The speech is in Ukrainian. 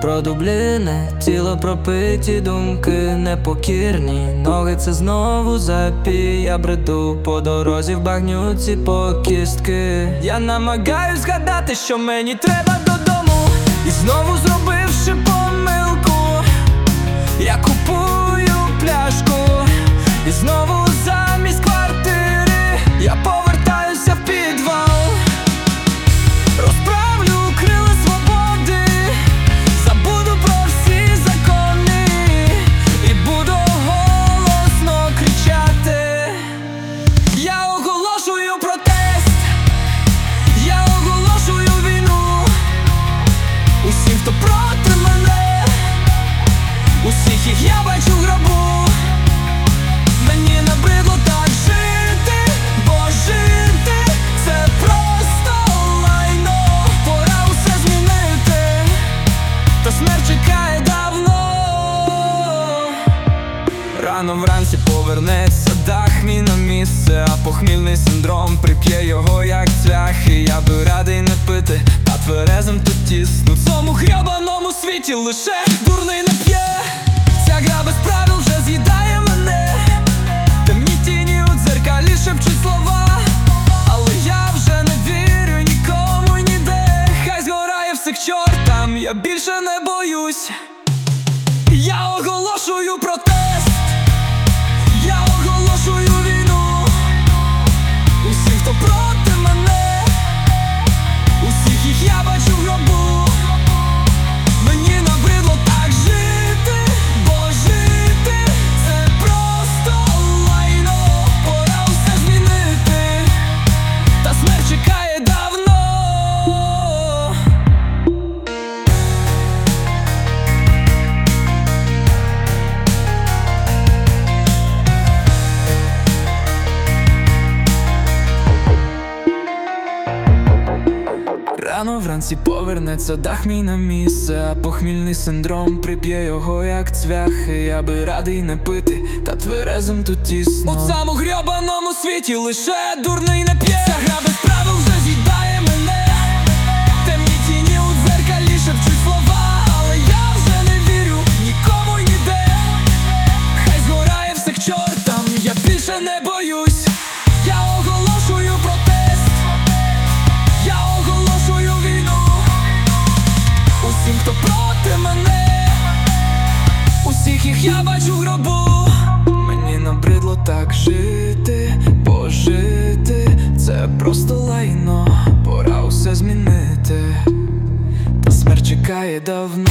продубліне, тіло пропиті, думки непокірні. Ноги це знову запій, я бреду по дорозі в багнюці по кістки. Я намагаюсь згадати, що мені треба додому, і знову усіх їх я бачу в гробу. Мені набридло так жити, бо жити це просто лайно. Пора усе змінити, та смерть чекає давно. Рано вранці повернеться дах мій на місце, а похмільний синдром прип'є його, як цвяхи. Я би радий не пити, та тверезим тут тісно. Світі лише дурний не п'є. Ця гра без правил вже з'їдає мене. Темні тіні у дзеркалі шепчуть слова, але я вже не вірю нікому ніде. Хай згорає всіх чортам, я більше не боюсь. Я оголошую про я Рано вранці повернеться дах мій на місце, а похмільний синдром прип'є його, як цвяхи. Я би радий не пити, та тверезим тут тісно. У цьому грьобаному світі лише дурний не п'є. Я бачу в гробу. Мені набридло так жити, пожити, це просто лайно, пора усе змінити, та смерть чекає давно.